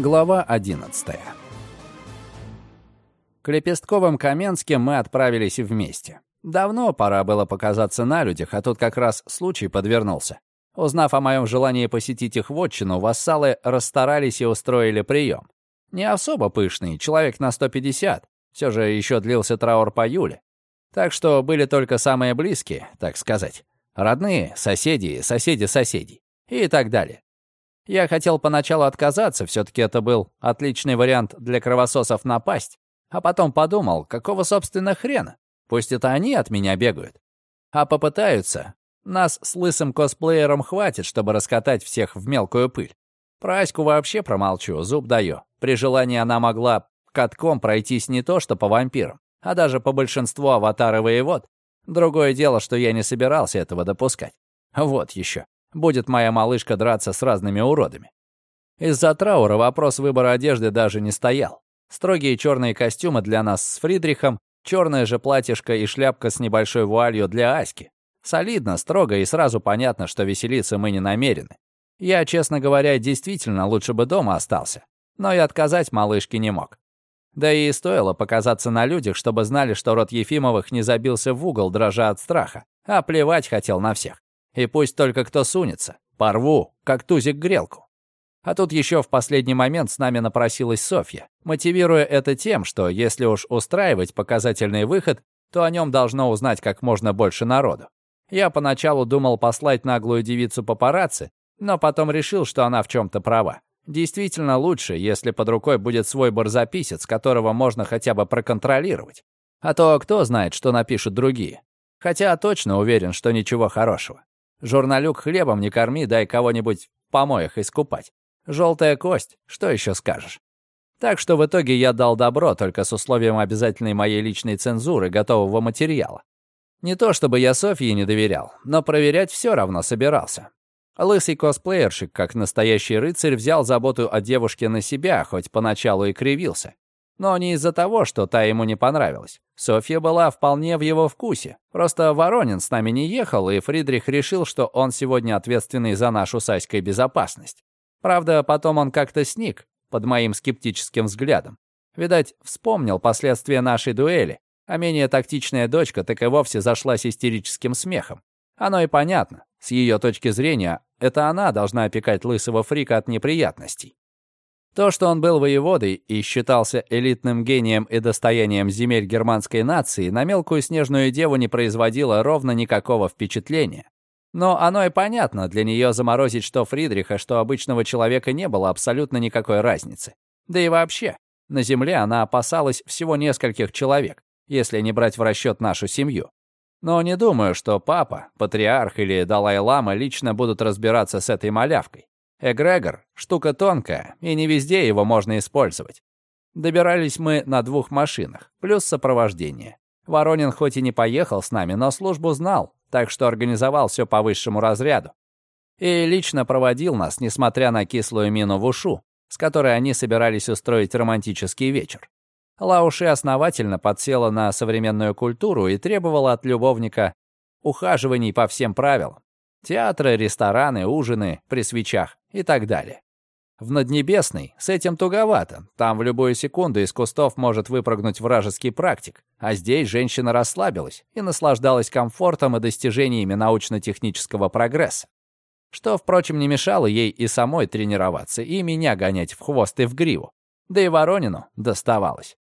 Глава 11 К Лепестковым Каменским мы отправились вместе. Давно пора было показаться на людях, а тут как раз случай подвернулся. Узнав о моем желании посетить их вотчину, вассалы расстарались и устроили прием. Не особо пышный, человек на 150. Все же еще длился траур по Юле. Так что были только самые близкие, так сказать. Родные, соседи, соседи соседей и так далее. Я хотел поначалу отказаться, все-таки это был отличный вариант для кровососов напасть. А потом подумал, какого, собственно, хрена? Пусть это они от меня бегают. А попытаются. Нас с лысым косплеером хватит, чтобы раскатать всех в мелкую пыль. Про Аську вообще промолчу, зуб даю. При желании она могла катком пройтись не то что по вампирам, а даже по большинству аватара воевод. Другое дело, что я не собирался этого допускать. Вот еще будет моя малышка драться с разными уродами. Из-за траура вопрос выбора одежды даже не стоял. Строгие черные костюмы для нас с Фридрихом, черное же платьишко и шляпка с небольшой вуалью для Аськи. Солидно, строго и сразу понятно, что веселиться мы не намерены. Я, честно говоря, действительно лучше бы дома остался. Но и отказать малышке не мог. Да и стоило показаться на людях, чтобы знали, что род Ефимовых не забился в угол, дрожа от страха, а плевать хотел на всех. И пусть только кто сунется. Порву, как тузик грелку. А тут еще в последний момент с нами напросилась Софья, мотивируя это тем, что если уж устраивать показательный выход, то о нем должно узнать как можно больше народу. Я поначалу думал послать наглую девицу папарацци, но потом решил, что она в чем-то права. Действительно лучше, если под рукой будет свой барзаписец, которого можно хотя бы проконтролировать. А то кто знает, что напишут другие. Хотя точно уверен, что ничего хорошего. Журналюк хлебом не корми, дай кого-нибудь в помоях искупать. Желтая кость, что еще скажешь? Так что в итоге я дал добро, только с условием обязательной моей личной цензуры готового материала. Не то чтобы я Софье не доверял, но проверять все равно собирался. Лысый косплеерщик, как настоящий рыцарь, взял заботу о девушке на себя, хоть поначалу и кривился. Но не из-за того, что та ему не понравилась. Софья была вполне в его вкусе. Просто Воронин с нами не ехал, и Фридрих решил, что он сегодня ответственный за нашу с Аськой безопасность. Правда, потом он как-то сник под моим скептическим взглядом. Видать, вспомнил последствия нашей дуэли, а менее тактичная дочка так и вовсе зашлась истерическим смехом. Оно и понятно. С ее точки зрения, это она должна опекать лысого фрика от неприятностей. То, что он был воеводой и считался элитным гением и достоянием земель германской нации, на мелкую снежную деву не производило ровно никакого впечатления. Но оно и понятно, для нее заморозить что Фридриха, что обычного человека не было абсолютно никакой разницы. Да и вообще, на земле она опасалась всего нескольких человек, если не брать в расчет нашу семью. Но не думаю, что папа, патриарх или Далай-лама лично будут разбираться с этой малявкой. Эгрегор — штука тонкая, и не везде его можно использовать. Добирались мы на двух машинах, плюс сопровождение. Воронин хоть и не поехал с нами, но службу знал, так что организовал все по высшему разряду. И лично проводил нас, несмотря на кислую мину в ушу, с которой они собирались устроить романтический вечер. Лауши основательно подсела на современную культуру и требовала от любовника ухаживаний по всем правилам. Театры, рестораны, ужины при свечах и так далее. В Наднебесной с этим туговато. Там в любую секунду из кустов может выпрыгнуть вражеский практик. А здесь женщина расслабилась и наслаждалась комфортом и достижениями научно-технического прогресса. Что, впрочем, не мешало ей и самой тренироваться, и меня гонять в хвост и в гриву. Да и Воронину доставалось.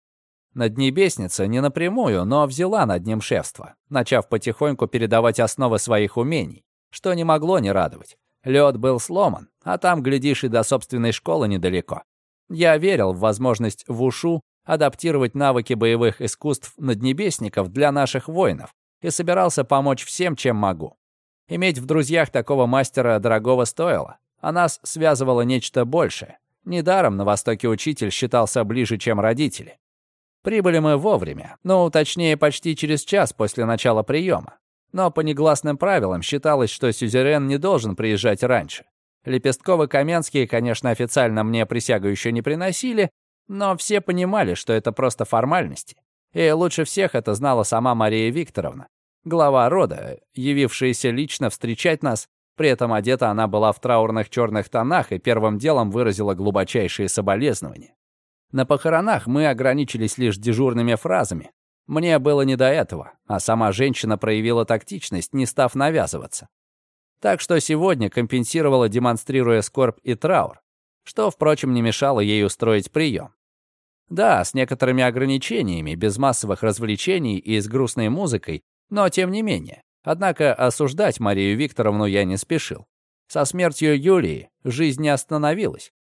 Наднебесница не напрямую, но взяла над ним шефство, начав потихоньку передавать основы своих умений что не могло не радовать. Лед был сломан, а там, глядишь, и до собственной школы недалеко. Я верил в возможность Вушу адаптировать навыки боевых искусств наднебесников для наших воинов и собирался помочь всем, чем могу. Иметь в друзьях такого мастера дорогого стоило, а нас связывало нечто большее. Недаром на Востоке учитель считался ближе, чем родители. Прибыли мы вовремя, ну, точнее, почти через час после начала приема. Но по негласным правилам считалось, что сюзерен не должен приезжать раньше. Лепестковы-Каменские, конечно, официально мне присягу еще не приносили, но все понимали, что это просто формальности. И лучше всех это знала сама Мария Викторовна, глава рода, явившаяся лично встречать нас При этом одета она была в траурных черных тонах и первым делом выразила глубочайшие соболезнования. На похоронах мы ограничились лишь дежурными фразами. Мне было не до этого, а сама женщина проявила тактичность, не став навязываться. Так что сегодня компенсировала, демонстрируя скорбь и траур, что, впрочем, не мешало ей устроить прием. Да, с некоторыми ограничениями, без массовых развлечений и с грустной музыкой, но тем не менее. Однако осуждать Марию Викторовну я не спешил. Со смертью Юлии жизнь не остановилась.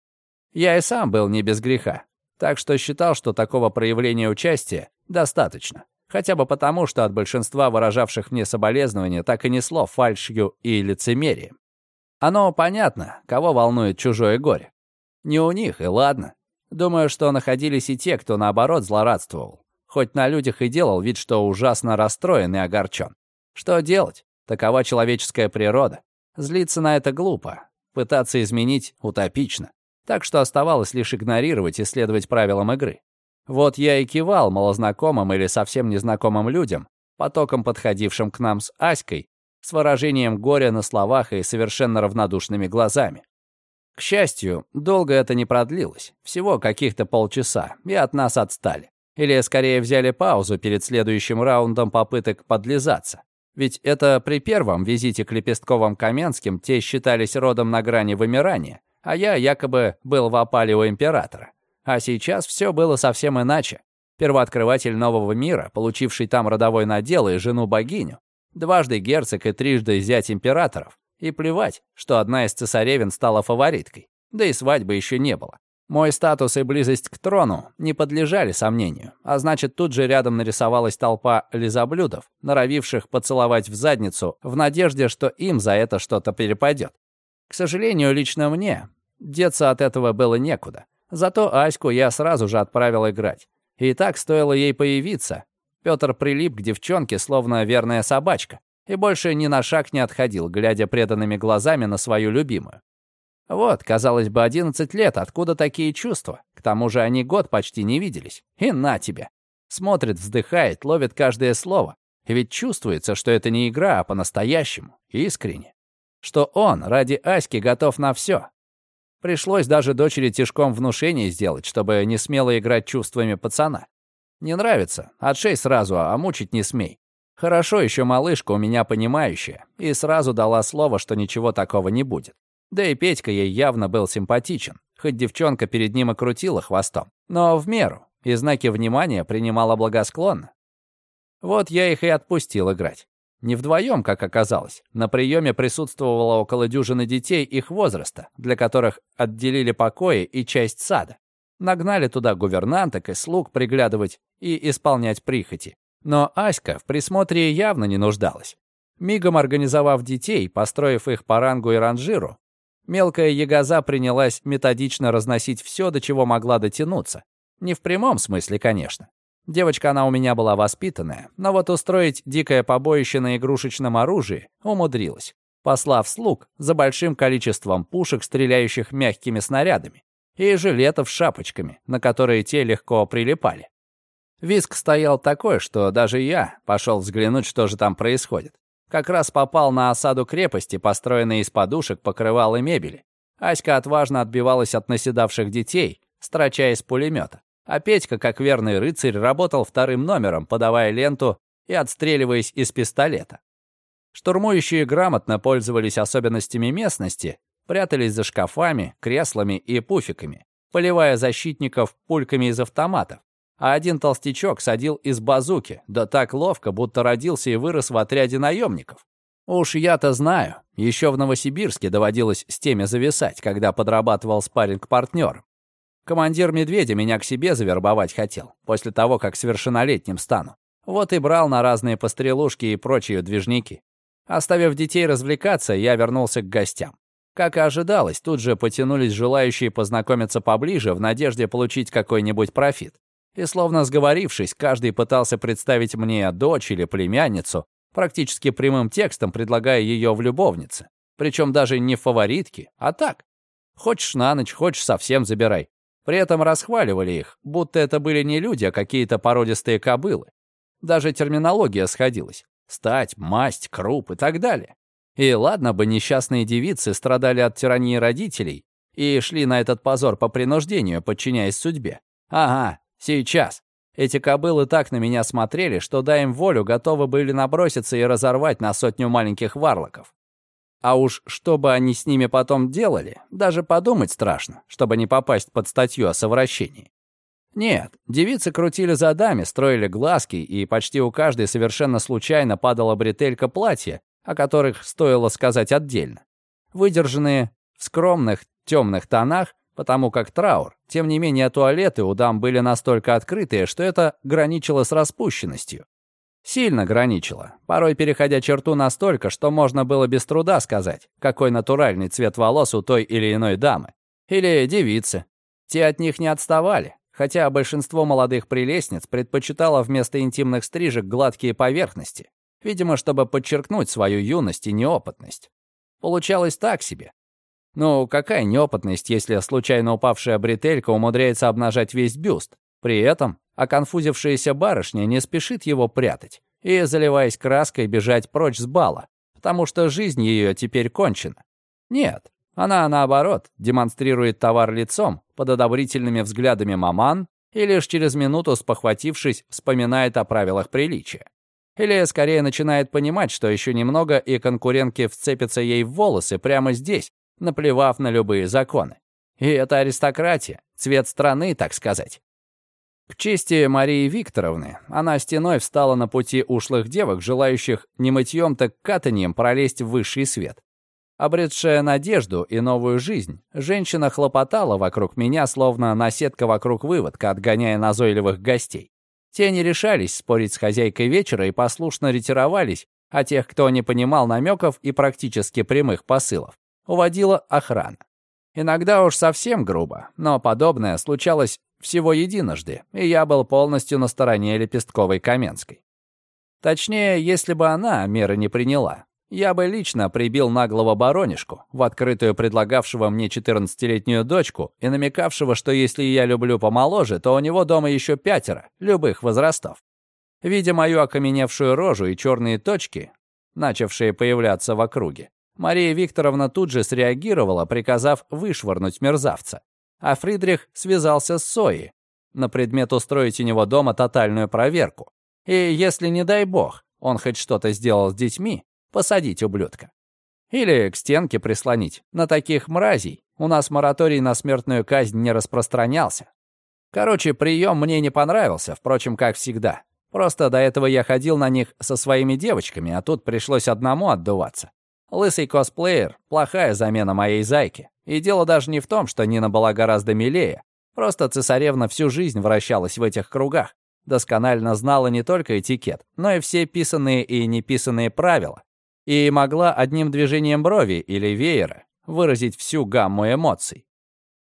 Я и сам был не без греха, так что считал, что такого проявления участия достаточно. Хотя бы потому, что от большинства выражавших мне соболезнования так и несло фальшью и лицемерием. Оно понятно, кого волнует чужое горе. Не у них, и ладно. Думаю, что находились и те, кто, наоборот, злорадствовал. Хоть на людях и делал вид, что ужасно расстроен и огорчен. Что делать? Такова человеческая природа. Злиться на это глупо. Пытаться изменить утопично. Так что оставалось лишь игнорировать и следовать правилам игры. Вот я и кивал малознакомым или совсем незнакомым людям, потоком подходившим к нам с Аськой, с выражением горя на словах и совершенно равнодушными глазами. К счастью, долго это не продлилось, всего каких-то полчаса, и от нас отстали. Или, скорее, взяли паузу перед следующим раундом попыток подлизаться. Ведь это при первом визите к Лепестковым Каменским те считались родом на грани вымирания, а я якобы был в опале у императора. А сейчас все было совсем иначе. Первооткрыватель нового мира, получивший там родовой надел и жену-богиню, дважды герцог и трижды зять императоров, и плевать, что одна из цесаревин стала фавориткой. Да и свадьбы еще не было. Мой статус и близость к трону не подлежали сомнению, а значит, тут же рядом нарисовалась толпа лизоблюдов, норовивших поцеловать в задницу, в надежде, что им за это что-то перепадет. К сожалению, лично мне деться от этого было некуда. Зато Аську я сразу же отправил играть. И так стоило ей появиться. Петр прилип к девчонке, словно верная собачка и больше ни на шаг не отходил, глядя преданными глазами на свою любимую. Вот, казалось бы, 11 лет, откуда такие чувства? К тому же они год почти не виделись. И на тебе. Смотрит, вздыхает, ловит каждое слово. И ведь чувствуется, что это не игра, а по-настоящему, искренне. Что он ради Аськи готов на все. Пришлось даже дочери тяжком внушение сделать, чтобы не смело играть чувствами пацана. Не нравится? Отшей сразу, а мучить не смей. Хорошо еще малышка у меня понимающая, и сразу дала слово, что ничего такого не будет. Да и Петька ей явно был симпатичен, хоть девчонка перед ним и крутила хвостом. Но в меру, и знаки внимания принимала благосклонно. Вот я их и отпустил играть. Не вдвоем, как оказалось. На приеме присутствовало около дюжины детей их возраста, для которых отделили покои и часть сада. Нагнали туда гувернанток и слуг приглядывать и исполнять прихоти. Но Аська в присмотре явно не нуждалась. Мигом организовав детей, построив их по рангу и ранжиру, мелкая ягоза принялась методично разносить все, до чего могла дотянуться. Не в прямом смысле, конечно. Девочка она у меня была воспитанная, но вот устроить дикое побоище на игрушечном оружии умудрилась, послав слуг за большим количеством пушек, стреляющих мягкими снарядами, и жилетов с шапочками, на которые те легко прилипали. Виск стоял такой, что даже я пошел взглянуть, что же там происходит. Как раз попал на осаду крепости, построенной из подушек, покрывал и мебели. Аська отважно отбивалась от наседавших детей, строча из пулемета. А Петька, как верный рыцарь, работал вторым номером, подавая ленту и отстреливаясь из пистолета. Штурмующие грамотно пользовались особенностями местности, прятались за шкафами, креслами и пуфиками, поливая защитников пульками из автоматов а один толстячок садил из базуки, да так ловко, будто родился и вырос в отряде наемников. Уж я-то знаю, еще в Новосибирске доводилось с теми зависать, когда подрабатывал спарринг партнер Командир «Медведя» меня к себе завербовать хотел, после того, как совершеннолетним стану. Вот и брал на разные пострелушки и прочие движники. Оставив детей развлекаться, я вернулся к гостям. Как и ожидалось, тут же потянулись желающие познакомиться поближе в надежде получить какой-нибудь профит. И словно сговорившись, каждый пытался представить мне дочь или племянницу, практически прямым текстом предлагая ее в любовнице. Причем даже не фаворитки, а так. Хочешь на ночь, хочешь совсем забирай. При этом расхваливали их, будто это были не люди, а какие-то породистые кобылы. Даже терминология сходилась. Стать, масть, круп и так далее. И ладно бы несчастные девицы страдали от тирании родителей и шли на этот позор по принуждению, подчиняясь судьбе. Ага, сейчас. Эти кобылы так на меня смотрели, что, дай им волю, готовы были наброситься и разорвать на сотню маленьких варлоков. А уж что бы они с ними потом делали, даже подумать страшно, чтобы не попасть под статью о совращении. Нет, девицы крутили задами, строили глазки, и почти у каждой совершенно случайно падала бретелька платья, о которых стоило сказать отдельно. Выдержанные в скромных темных тонах, потому как траур, тем не менее туалеты у дам были настолько открытые, что это граничило с распущенностью. Сильно граничило, порой переходя черту настолько, что можно было без труда сказать, какой натуральный цвет волос у той или иной дамы. Или девицы. Те от них не отставали, хотя большинство молодых прелестниц предпочитало вместо интимных стрижек гладкие поверхности, видимо, чтобы подчеркнуть свою юность и неопытность. Получалось так себе. Ну, какая неопытность, если случайно упавшая бретелька умудряется обнажать весь бюст? При этом оконфузившаяся барышня не спешит его прятать и, заливаясь краской, бежать прочь с бала, потому что жизнь ее теперь кончена. Нет, она, наоборот, демонстрирует товар лицом, под одобрительными взглядами маман, и лишь через минуту, спохватившись, вспоминает о правилах приличия. Или скорее начинает понимать, что еще немного, и конкурентки вцепятся ей в волосы прямо здесь, наплевав на любые законы. И это аристократия, цвет страны, так сказать. К чести Марии Викторовны, она стеной встала на пути ушлых девок, желающих не мытьем, так катаньем пролезть в высший свет. Обретшая надежду и новую жизнь, женщина хлопотала вокруг меня, словно наседка вокруг выводка, отгоняя назойливых гостей. Те не решались спорить с хозяйкой вечера и послушно ретировались, а тех, кто не понимал намеков и практически прямых посылов, уводила охрана. Иногда уж совсем грубо, но подобное случалось всего единожды, и я был полностью на стороне Лепестковой Каменской. Точнее, если бы она меры не приняла, я бы лично прибил наглого баронишку, в открытую предлагавшего мне 14-летнюю дочку и намекавшего, что если я люблю помоложе, то у него дома еще пятеро, любых возрастов. Видя мою окаменевшую рожу и черные точки, начавшие появляться в округе, Мария Викторовна тут же среагировала, приказав вышвырнуть мерзавца. А Фридрих связался с Соей на предмет устроить у него дома тотальную проверку. И если, не дай бог, он хоть что-то сделал с детьми, посадить ублюдка. Или к стенке прислонить. На таких мразей у нас мораторий на смертную казнь не распространялся. Короче, прием мне не понравился, впрочем, как всегда. Просто до этого я ходил на них со своими девочками, а тут пришлось одному отдуваться. Лысый косплеер — плохая замена моей зайки. И дело даже не в том, что Нина была гораздо милее. Просто цесаревна всю жизнь вращалась в этих кругах. Досконально знала не только этикет, но и все писанные и неписанные правила и могла одним движением брови или веера выразить всю гамму эмоций.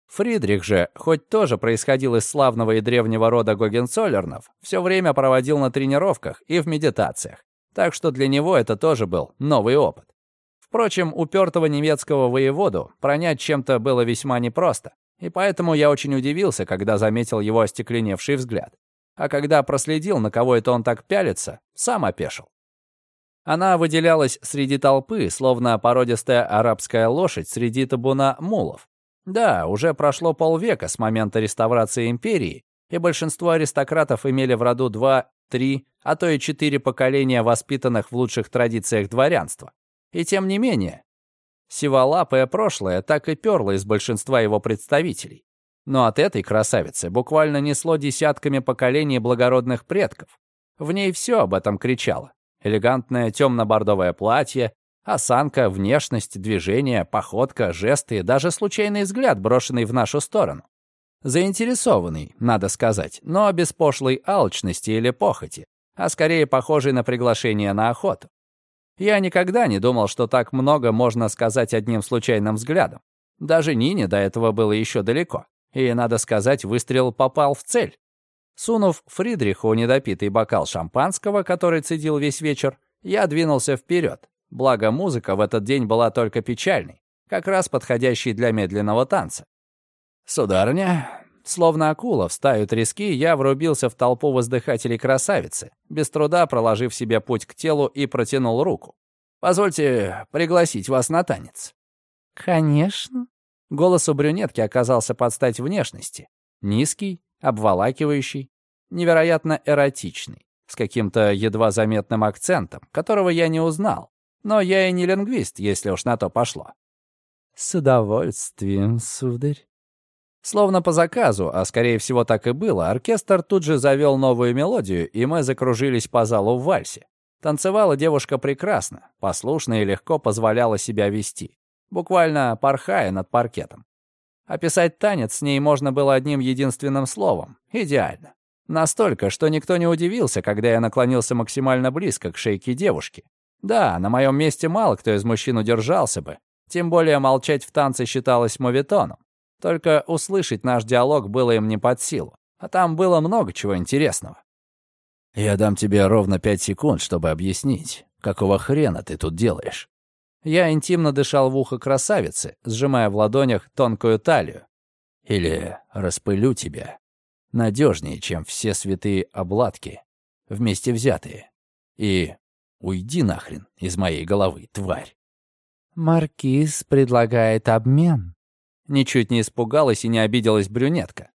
Фридрих же, хоть тоже происходил из славного и древнего рода Гогенцоллернов, все время проводил на тренировках и в медитациях, так что для него это тоже был новый опыт. Впрочем, упертого немецкого воеводу пронять чем-то было весьма непросто, и поэтому я очень удивился, когда заметил его остекленевший взгляд. А когда проследил, на кого это он так пялится, сам опешил. Она выделялась среди толпы, словно породистая арабская лошадь среди табуна мулов. Да, уже прошло полвека с момента реставрации империи, и большинство аристократов имели в роду два, три, а то и четыре поколения воспитанных в лучших традициях дворянства. И тем не менее, сиволапое прошлое так и перло из большинства его представителей. Но от этой красавицы буквально несло десятками поколений благородных предков. В ней все об этом кричало элегантное темно-бордовое платье, осанка, внешность, движение, походка, жесты, даже случайный взгляд, брошенный в нашу сторону. Заинтересованный, надо сказать, но без пошлой алчности или похоти, а скорее похожий на приглашение на охоту. Я никогда не думал, что так много можно сказать одним случайным взглядом. Даже Нине до этого было еще далеко. И, надо сказать, выстрел попал в цель. Сунув Фридриху недопитый бокал шампанского, который цедил весь вечер, я двинулся вперед. Благо, музыка в этот день была только печальной, как раз подходящей для медленного танца. «Сударыня», словно акула в стаю трески, я врубился в толпу воздыхателей красавицы, без труда проложив себе путь к телу и протянул руку. Позвольте пригласить вас на танец». «Конечно». Голос у брюнетки оказался под стать внешности. Низкий, обволакивающий, невероятно эротичный, с каким-то едва заметным акцентом, которого я не узнал. Но я и не лингвист, если уж на то пошло. «С удовольствием, сударь». Словно по заказу, а скорее всего так и было, оркестр тут же завел новую мелодию, и мы закружились по залу в вальсе. Танцевала девушка прекрасно, послушно и легко позволяла себя вести, буквально порхая над паркетом. Описать танец с ней можно было одним единственным словом — идеально. Настолько, что никто не удивился, когда я наклонился максимально близко к шейке девушки. Да, на моем месте мало кто из мужчин удержался бы, тем более молчать в танце считалось моветоном. Только услышать наш диалог было им не под силу. А там было много чего интересного. «Я дам тебе ровно пять секунд, чтобы объяснить, какого хрена ты тут делаешь». Я интимно дышал в ухо красавицы, сжимая в ладонях тонкую талию. «Или распылю тебя. Надежнее, чем все святые обладки, вместе взятые. И уйди нахрен из моей головы, тварь». «Маркиз предлагает обмен», Ничуть не испугалась и не обиделась брюнетка.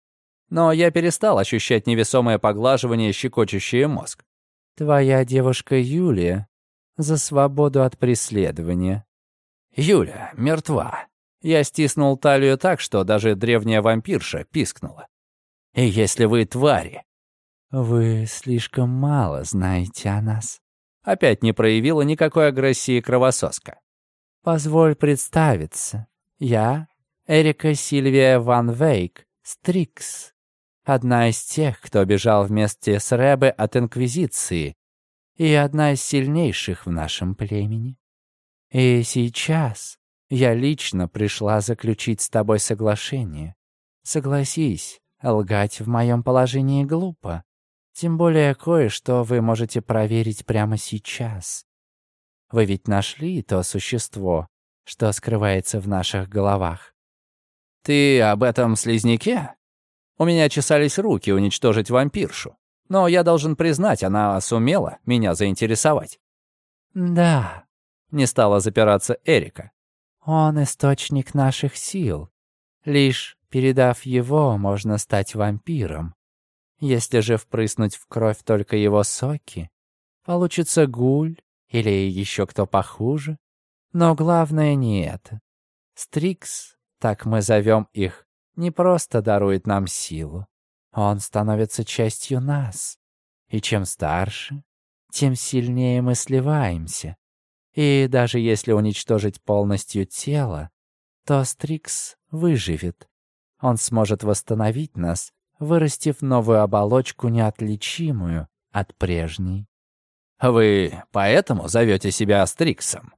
Но я перестал ощущать невесомое поглаживание, щекочущее мозг. «Твоя девушка Юлия за свободу от преследования». «Юля мертва». Я стиснул талию так, что даже древняя вампирша пискнула. «И если вы твари...» «Вы слишком мало знаете о нас». Опять не проявила никакой агрессии кровососка. «Позволь представиться. Я Эрика Сильвия Ван Вейк, Стрикс. Одна из тех, кто бежал вместе с Рэбе от Инквизиции, и одна из сильнейших в нашем племени. И сейчас я лично пришла заключить с тобой соглашение. Согласись, лгать в моем положении глупо. Тем более кое-что вы можете проверить прямо сейчас. Вы ведь нашли то существо, что скрывается в наших головах. «Ты об этом слизняке?» У меня чесались руки уничтожить вампиршу. Но я должен признать, она сумела меня заинтересовать. «Да», — не стала запираться Эрика. «Он источник наших сил. Лишь передав его, можно стать вампиром. Если же впрыснуть в кровь только его соки, получится гуль или еще кто похуже. Но главное не это. Стрикс так мы зовем их, не просто дарует нам силу. Он становится частью нас. И чем старше, тем сильнее мы сливаемся. И даже если уничтожить полностью тело, то Стрикс выживет. Он сможет восстановить нас, вырастив новую оболочку, неотличимую от прежней. «Вы поэтому зовете себя Стриксом?»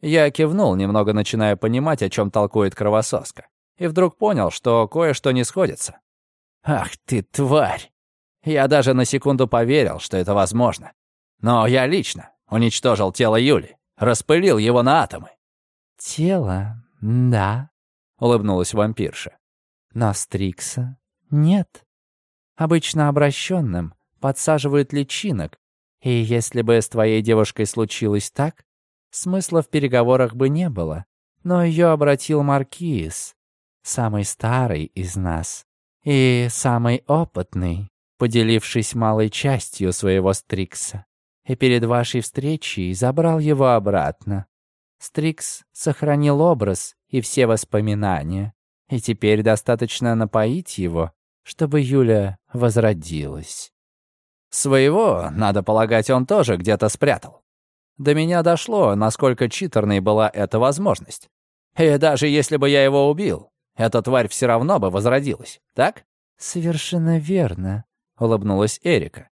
Я кивнул, немного начиная понимать, о чем толкует кровососка. И вдруг понял, что кое-что не сходится. «Ах ты, тварь!» Я даже на секунду поверил, что это возможно. Но я лично уничтожил тело Юли, распылил его на атомы. «Тело, да», — улыбнулась вампирша. «Но Стрикса нет. Обычно обращенным подсаживают личинок, и если бы с твоей девушкой случилось так, Смысла в переговорах бы не было, но ее обратил Маркиз, самый старый из нас и самый опытный, поделившись малой частью своего Стрикса. И перед вашей встречей забрал его обратно. Стрикс сохранил образ и все воспоминания, и теперь достаточно напоить его, чтобы Юля возродилась. Своего, надо полагать, он тоже где-то спрятал. До меня дошло, насколько читерной была эта возможность. И даже если бы я его убил, эта тварь все равно бы возродилась, так? «Совершенно верно», — улыбнулась Эрика.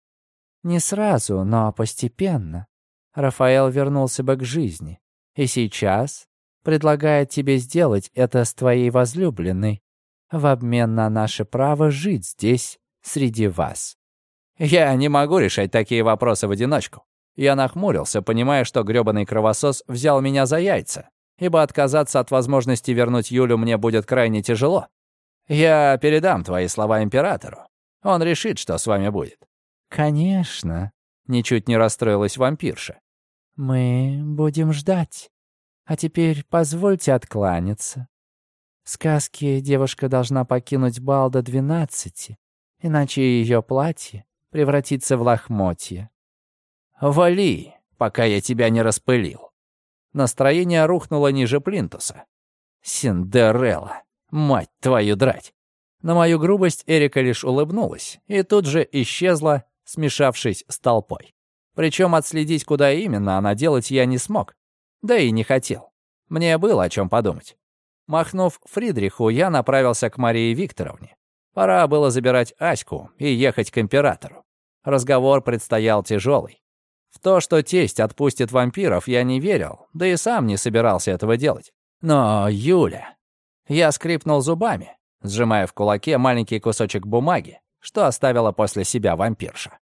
«Не сразу, но постепенно. Рафаэл вернулся бы к жизни. И сейчас предлагает тебе сделать это с твоей возлюбленной в обмен на наше право жить здесь, среди вас». «Я не могу решать такие вопросы в одиночку. Я нахмурился, понимая, что грёбаный кровосос взял меня за яйца, ибо отказаться от возможности вернуть Юлю мне будет крайне тяжело. Я передам твои слова императору. Он решит, что с вами будет». «Конечно», — ничуть не расстроилась вампирша. Мы будем ждать. А теперь позвольте откланяться. В сказке девушка должна покинуть бал до двенадцати, иначе ее платье превратится в лохмотье. «Вали, пока я тебя не распылил». Настроение рухнуло ниже плинтуса. «Синдерелла, мать твою драть!» На мою грубость Эрика лишь улыбнулась и тут же исчезла, смешавшись с толпой. Причем отследить, куда именно она делать, я не смог. Да и не хотел. Мне было о чем подумать. Махнув Фридриху, я направился к Марии Викторовне. Пора было забирать Аську и ехать к императору. Разговор предстоял тяжелый. В то, что тесть отпустит вампиров, я не верил, да и сам не собирался этого делать. Но Юля... Я скрипнул зубами, сжимая в кулаке маленький кусочек бумаги, что оставила после себя вампирша.